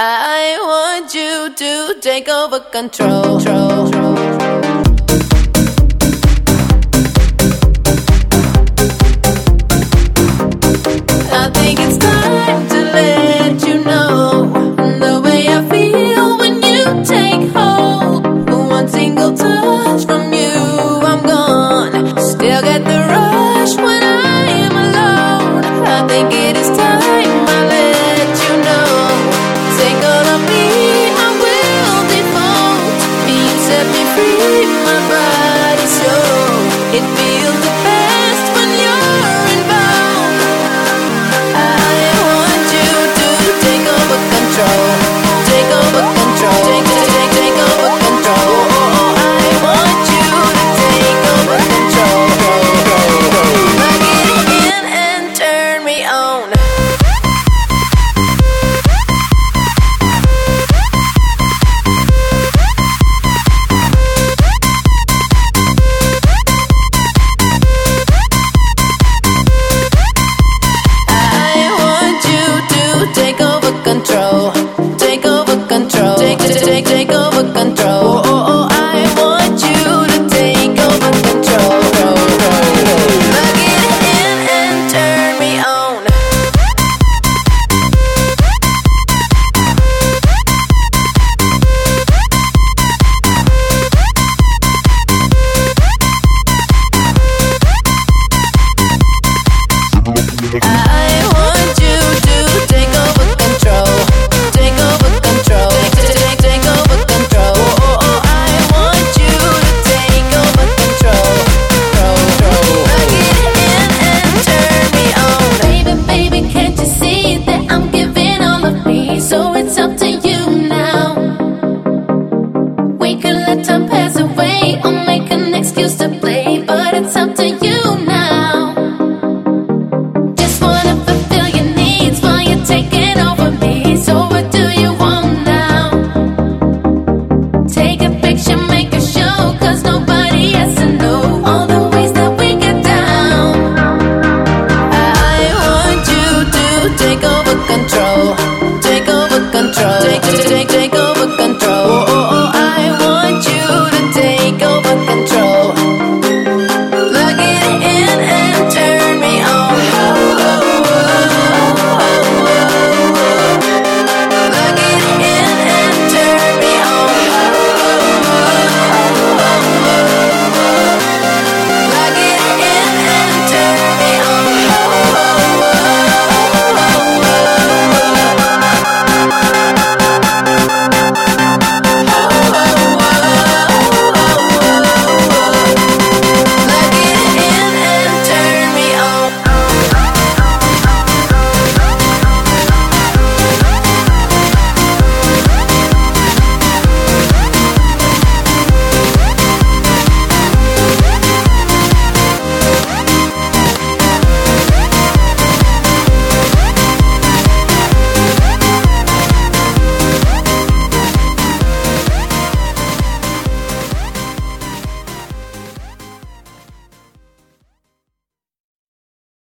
I want you to take over control. control, control, control. time pass away. Oh